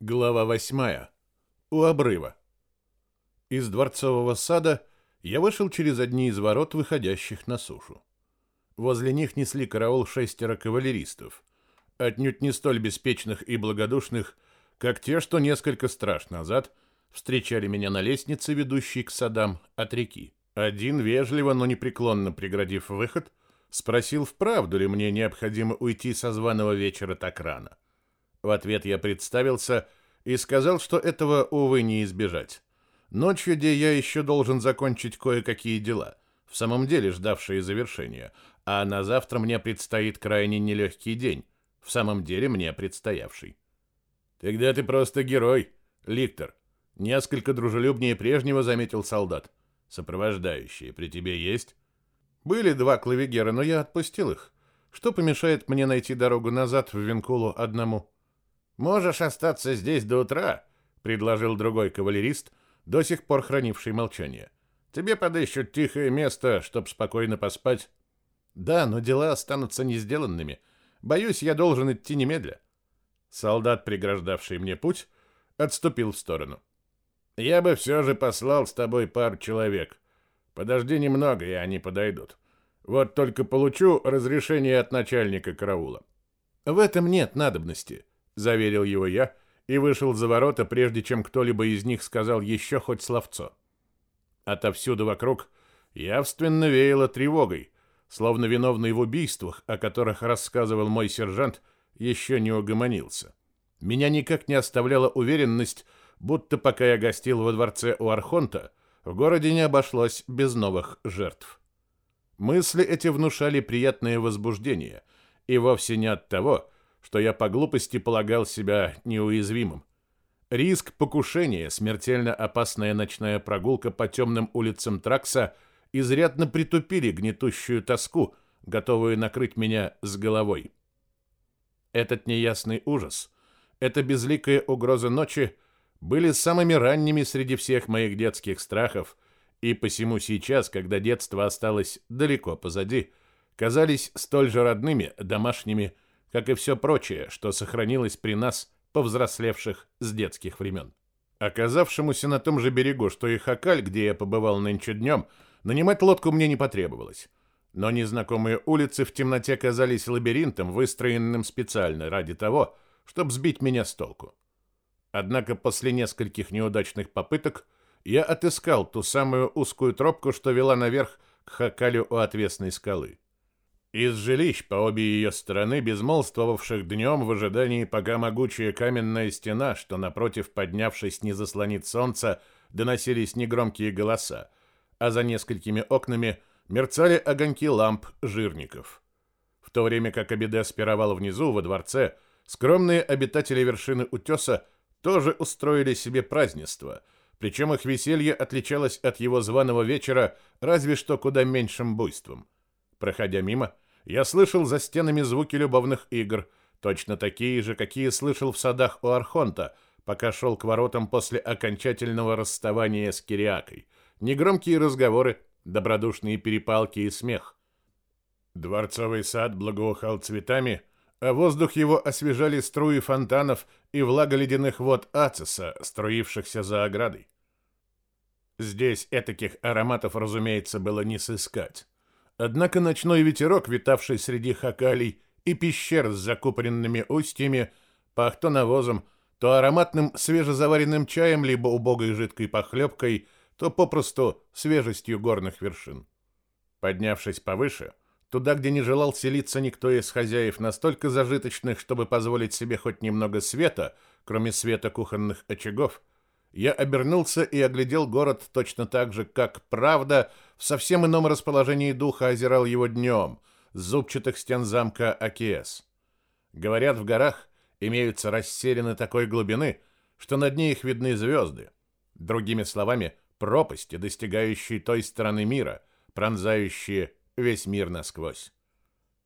Глава восьмая. У обрыва. Из дворцового сада я вышел через одни из ворот, выходящих на сушу. Возле них несли караул шестеро кавалеристов, отнюдь не столь беспечных и благодушных, как те, что несколько страш назад встречали меня на лестнице, ведущей к садам от реки. Один, вежливо, но непреклонно преградив выход, спросил, вправду ли мне необходимо уйти со званого вечера так рано. В ответ я представился и сказал, что этого, увы, не избежать. Ночью, где я еще должен закончить кое-какие дела, в самом деле ждавшие завершения, а на завтра мне предстоит крайне нелегкий день, в самом деле мне предстоявший. «Тогда ты просто герой, Ликтор», — несколько дружелюбнее прежнего заметил солдат. «Сопровождающие при тебе есть?» «Были два клавигера, но я отпустил их. Что помешает мне найти дорогу назад в Винкулу одному?» «Можешь остаться здесь до утра», — предложил другой кавалерист, до сих пор хранивший молчание. «Тебе подыщут тихое место, чтоб спокойно поспать». «Да, но дела останутся не сделанными. Боюсь, я должен идти немедля». Солдат, преграждавший мне путь, отступил в сторону. «Я бы все же послал с тобой пару человек. Подожди немного, и они подойдут. Вот только получу разрешение от начальника караула». «В этом нет надобности», заверил его я и вышел за ворота, прежде чем кто-либо из них сказал еще хоть словцо. Отовсюду вокруг явственно веяло тревогой, словно виновный в убийствах, о которых рассказывал мой сержант, еще не угомонился. Меня никак не оставляла уверенность, будто пока я гостил во дворце у Архонта, в городе не обошлось без новых жертв. Мысли эти внушали приятное возбуждение, и вовсе не от того, что я по глупости полагал себя неуязвимым. Риск покушения, смертельно опасная ночная прогулка по темным улицам Тракса изрядно притупили гнетущую тоску, готовую накрыть меня с головой. Этот неясный ужас, эта безликая угроза ночи были самыми ранними среди всех моих детских страхов, и посему сейчас, когда детство осталось далеко позади, казались столь же родными, домашними, как и все прочее, что сохранилось при нас, повзрослевших с детских времен. Оказавшемуся на том же берегу, что и Хакаль, где я побывал нынче днем, нанимать лодку мне не потребовалось. Но незнакомые улицы в темноте казались лабиринтом, выстроенным специально ради того, чтобы сбить меня с толку. Однако после нескольких неудачных попыток я отыскал ту самую узкую тропку, что вела наверх к Хакалю у отвесной скалы. Из жилищ по обе ее стороны, безмолвствовавших днем в ожидании, пока могучая каменная стена, что напротив, поднявшись, не заслонит солнца, доносились негромкие голоса, а за несколькими окнами мерцали огоньки ламп жирников. В то время как Абидес пировал внизу, во дворце, скромные обитатели вершины утеса тоже устроили себе празднество, причем их веселье отличалось от его званого вечера разве что куда меньшим буйством. Проходя мимо, я слышал за стенами звуки любовных игр, точно такие же, какие слышал в садах у Архонта, пока шел к воротам после окончательного расставания с Кириакой. Негромкие разговоры, добродушные перепалки и смех. Дворцовый сад благоухал цветами, а воздух его освежали струи фонтанов и влага ледяных вод Ацеса, струившихся за оградой. Здесь этаких ароматов, разумеется, было не сыскать. Однако ночной ветерок, витавший среди хакалей и пещер с закупоренными устьями, пах то навозом, то ароматным свежезаваренным чаем, либо убогой жидкой похлебкой, то попросту свежестью горных вершин. Поднявшись повыше, туда, где не желал селиться никто из хозяев настолько зажиточных, чтобы позволить себе хоть немного света, кроме света кухонных очагов, я обернулся и оглядел город точно так же, как правда в совсем ином расположении духа озирал его днем, с зубчатых стен замка Акиес. Говорят, в горах имеются расселены такой глубины, что на дне их видны звезды. Другими словами, пропасти, достигающие той стороны мира, пронзающие весь мир насквозь.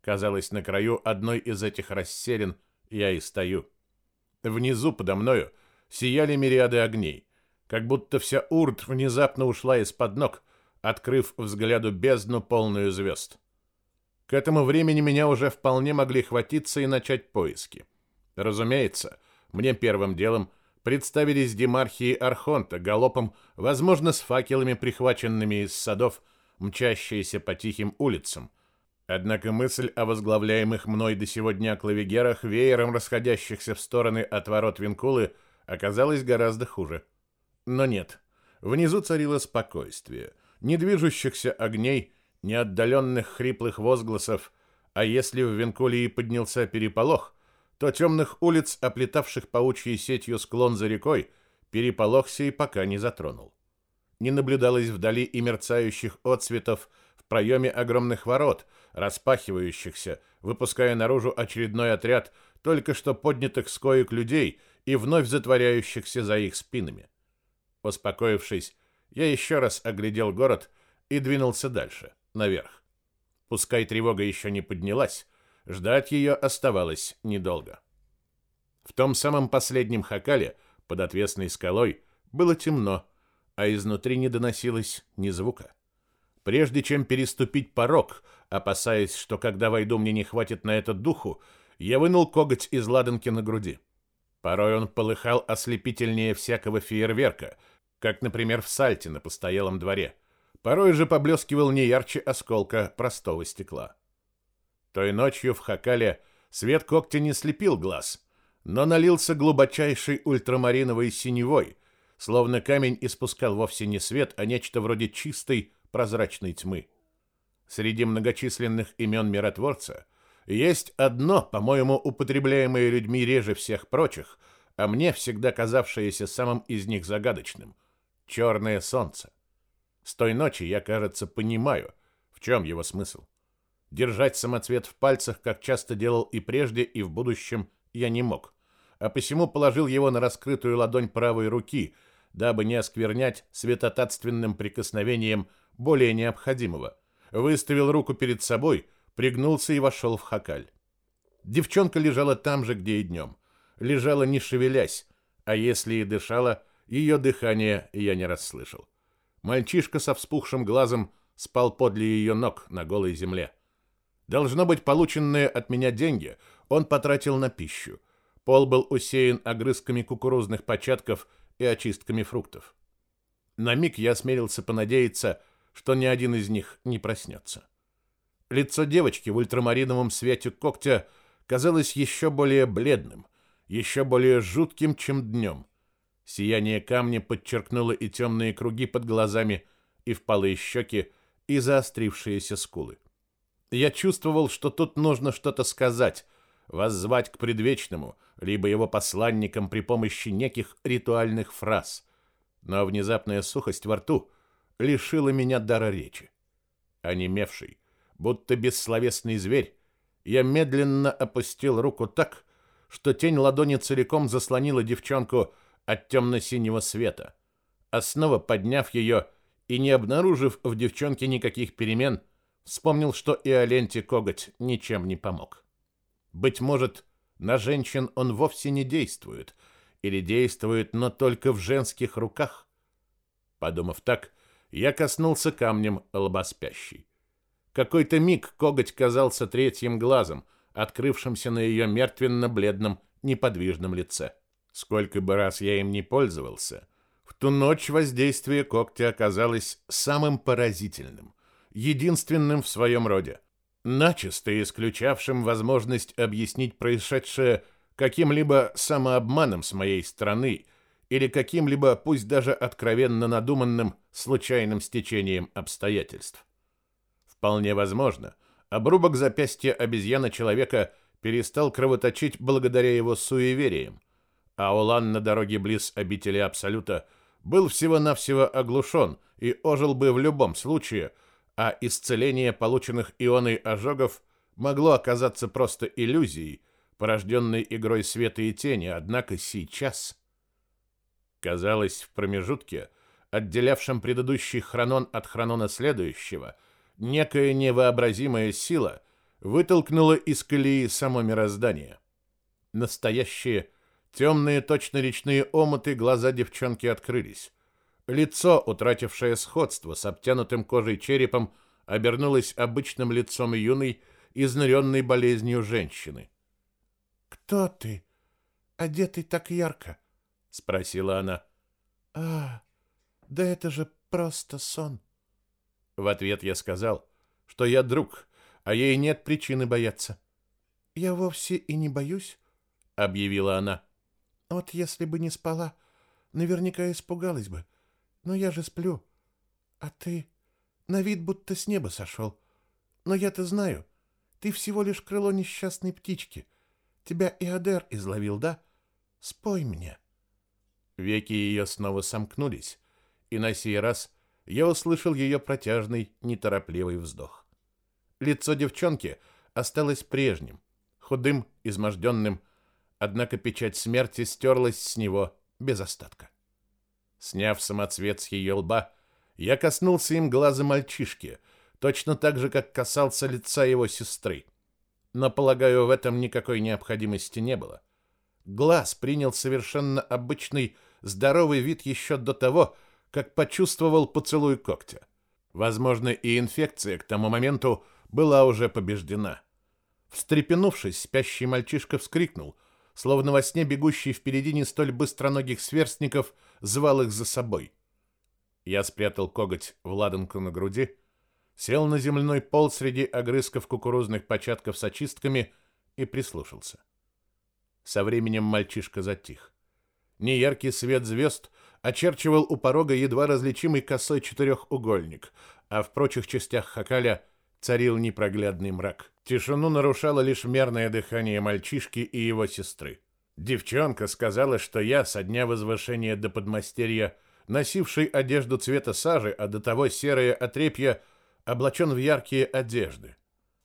Казалось, на краю одной из этих расселен я и стою. Внизу подо мною сияли мириады огней, как будто вся Урт внезапно ушла из-под ног, открыв взгляду бездну, полную звезд. К этому времени меня уже вполне могли хватиться и начать поиски. Разумеется, мне первым делом представились демархии Архонта галопом, возможно, с факелами, прихваченными из садов, мчащиеся по тихим улицам. Однако мысль о возглавляемых мной до сегодня клавигерах, веером расходящихся в стороны от ворот Винкулы, оказалась гораздо хуже. Но нет, внизу царило спокойствие, ни движущихся огней, ни отдаленных хриплых возгласов, а если в Винкуле и поднялся переполох, то темных улиц, оплетавших паучьей сетью склон за рекой, переполох сей пока не затронул. Не наблюдалось вдали и мерцающих отсветов в проеме огромных ворот, распахивающихся, выпуская наружу очередной отряд только что поднятых с коек людей и вновь затворяющихся за их спинами. Успокоившись, я еще раз оглядел город и двинулся дальше, наверх. Пускай тревога еще не поднялась, Ждать ее оставалось недолго. В том самом последнем хакале, под отвесной скалой, было темно, а изнутри не доносилось ни звука. Прежде чем переступить порог, опасаясь, что когда войду мне не хватит на это духу, я вынул коготь из ладанки на груди. Порой он полыхал ослепительнее всякого фейерверка, как, например, в сальте на постоялом дворе. Порой же поблескивал не ярче осколка простого стекла. Той ночью в Хакале свет когтя не слепил глаз, но налился глубочайшей ультрамариновой синевой, словно камень испускал вовсе не свет, а нечто вроде чистой прозрачной тьмы. Среди многочисленных имен миротворца есть одно, по-моему, употребляемое людьми реже всех прочих, а мне всегда казавшееся самым из них загадочным — черное солнце. С той ночи я, кажется, понимаю, в чем его смысл. Держать самоцвет в пальцах, как часто делал и прежде, и в будущем, я не мог, а посему положил его на раскрытую ладонь правой руки, дабы не осквернять светотатственным прикосновением более необходимого. Выставил руку перед собой, пригнулся и вошел в хакаль. Девчонка лежала там же, где и днем. Лежала, не шевелясь, а если и дышала, ее дыхание я не расслышал. Мальчишка со вспухшим глазом спал подле ее ног на голой земле. Должно быть, полученные от меня деньги он потратил на пищу. Пол был усеян огрызками кукурузных початков и очистками фруктов. На миг я осмелился понадеяться, что ни один из них не проснется. Лицо девочки в ультрамариновом свете когтя казалось еще более бледным, еще более жутким, чем днем. Сияние камня подчеркнуло и темные круги под глазами, и впалые щеки, и заострившиеся скулы. Я чувствовал, что тут нужно что-то сказать, воззвать к предвечному, либо его посланникам при помощи неких ритуальных фраз. Но внезапная сухость во рту лишила меня дара речи. Онемевший, будто бессловесный зверь, я медленно опустил руку так, что тень ладони целиком заслонила девчонку от темно-синего света. А снова подняв ее и не обнаружив в девчонке никаких перемен, Вспомнил, что и Аленте коготь ничем не помог. Быть может, на женщин он вовсе не действует, или действует, но только в женских руках. Подумав так, я коснулся камнем лба спящей. Какой-то миг коготь казался третьим глазом, открывшимся на ее мертвенно-бледном, неподвижном лице. Сколько бы раз я им не пользовался, в ту ночь воздействие когтя оказалось самым поразительным единственным в своем роде, начисто исключавшим возможность объяснить происшедшее каким-либо самообманом с моей стороны или каким-либо, пусть даже откровенно надуманным, случайным стечением обстоятельств. Вполне возможно, обрубок запястья обезьяна-человека перестал кровоточить благодаря его суевериям, а Олан на дороге близ обители Абсолюта был всего-навсего оглушен и ожил бы в любом случае – а исцеление полученных ионой ожогов могло оказаться просто иллюзией, порожденной игрой света и тени, однако сейчас... Казалось, в промежутке, отделявшем предыдущий хронон от хронона следующего, некая невообразимая сила вытолкнула из колеи само мироздание. Настоящие темные точно речные омуты глаза девчонки открылись. Лицо, утратившее сходство с обтянутым кожей черепом, обернулось обычным лицом юной, изнуренной болезнью женщины. «Кто ты, одетый так ярко?» — спросила она. «А, да это же просто сон». В ответ я сказал, что я друг, а ей нет причины бояться. «Я вовсе и не боюсь», — объявила она. «Вот если бы не спала, наверняка испугалась бы. Но я же сплю. А ты на вид будто с неба сошел. Но я-то знаю, ты всего лишь крыло несчастной птички. Тебя Иодер изловил, да? Спой мне». Веки ее снова сомкнулись, и на сей раз я услышал ее протяжный, неторопливый вздох. Лицо девчонки осталось прежним, худым, изможденным, однако печать смерти стерлась с него без остатка. Сняв самоцвет с ее лба, я коснулся им глаза мальчишки, точно так же, как касался лица его сестры. Но, полагаю, в этом никакой необходимости не было. Глаз принял совершенно обычный, здоровый вид еще до того, как почувствовал поцелуй когтя. Возможно, и инфекция к тому моменту была уже побеждена. Встрепенувшись, спящий мальчишка вскрикнул, словно во сне бегущий впереди не столь быстроногих сверстников звал их за собой. Я спрятал коготь в ладанку на груди, сел на земляной пол среди огрызков кукурузных початков с очистками и прислушался. Со временем мальчишка затих. Неяркий свет звезд очерчивал у порога едва различимый косой четырехугольник, а в прочих частях Хакаля царил непроглядный мрак. Тишину нарушало лишь мерное дыхание мальчишки и его сестры. Девчонка сказала, что я со дня возвышения до подмастерья, носивший одежду цвета сажи, а до того серое отрепье, облачен в яркие одежды.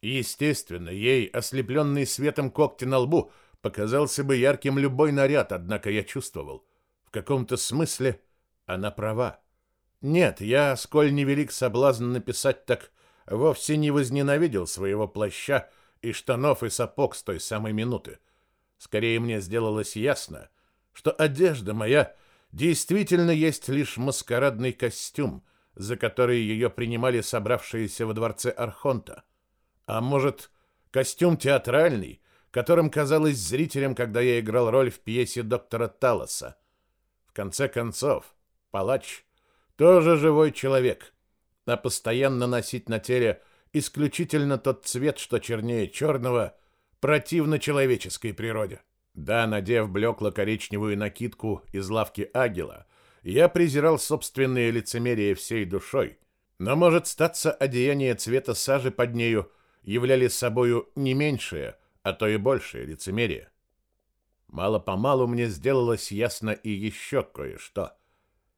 Естественно, ей, ослепленный светом когти на лбу, показался бы ярким любой наряд, однако я чувствовал, в каком-то смысле она права. Нет, я, сколь невелик соблазн написать так, вовсе не возненавидел своего плаща и штанов и сапог с той самой минуты. Скорее мне сделалось ясно, что одежда моя действительно есть лишь маскарадный костюм, за который ее принимали собравшиеся во дворце Архонта. А может, костюм театральный, которым казалось зрителям, когда я играл роль в пьесе доктора Талоса. В конце концов, палач тоже живой человек, а постоянно носить на теле исключительно тот цвет, что чернее черного, противно человеческой природе. Да, надев блекло-коричневую накидку из лавки Агила, я презирал собственное лицемерие всей душой, но, может, статься одеяние цвета сажи под нею являли собою не меньшее, а то и большее лицемерие. Мало-помалу мне сделалось ясно и еще кое-что.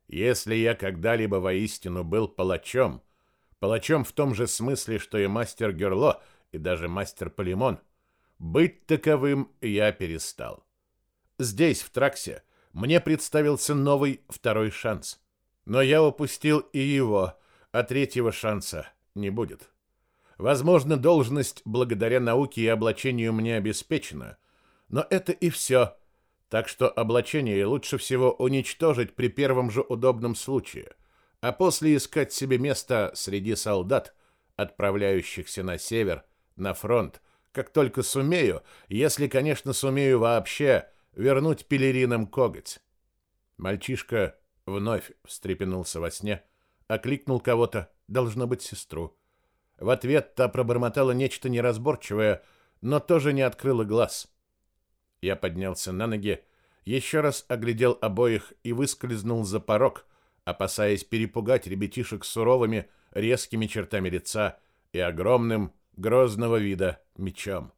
Если я когда-либо воистину был палачом, палачом в том же смысле, что и мастер Герло, и даже мастер Полимон, быть таковым я перестал. Здесь, в Траксе, мне представился новый второй шанс. Но я упустил и его, а третьего шанса не будет. Возможно, должность благодаря науке и облачению мне обеспечена, но это и все. Так что облачение лучше всего уничтожить при первом же удобном случае, а после искать себе место среди солдат, отправляющихся на север, на фронт, как только сумею, если, конечно, сумею вообще вернуть пелеринам коготь. Мальчишка вновь встрепенулся во сне, окликнул кого-то, должно быть, сестру. В ответ та пробормотала нечто неразборчивое, но тоже не открыла глаз. Я поднялся на ноги, еще раз оглядел обоих и выскользнул за порог, опасаясь перепугать ребятишек суровыми, резкими чертами лица и огромным, грозного вида мечом.